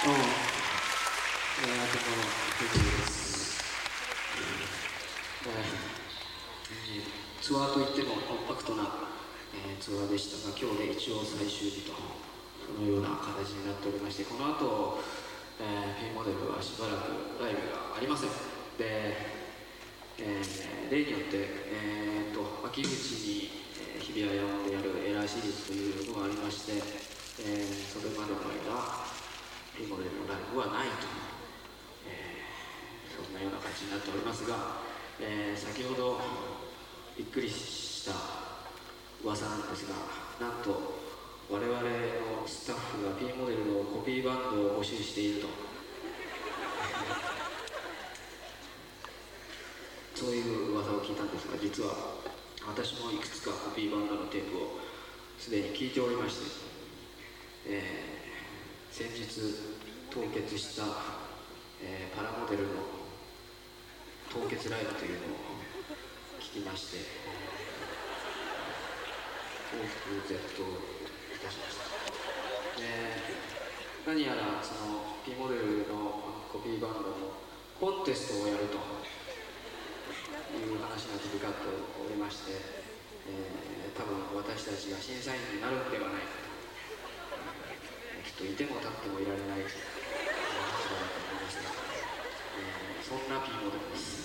ツアーといってもコンパクトな、えー、ツアーでしたが今日で一応最終日とこのような形になっておりましてこの後、えー、フィンモデルはしばらくライブがありません。で、えー、例によって、えー、と秋口に、えー、日比谷山でやるエラーシリーズというのがありまして、えー、それまでの間フィンモデルのライブはないと、えー、そんなような感じになっておりますが、えー、先ほどびっくりした噂なんですがなんと我々のスタッフが P モデルのコピーバンドを募集していると。そういう噂を聞いたんですが実は私もいくつかコピーバンドのテープをすでに聞いておりまして、えー先日凍結した、えーパラモデルの凍結ライブというのを聞きまして大きく絶倒いたしました、えー何やらその P モデルのコピーバンドのコンテストをやるという話が飛び交っておりまして、えー多分私たちが審査員になるんではないか。といても立ってもいられないいう話だと思いますが、えそんな P モデルです。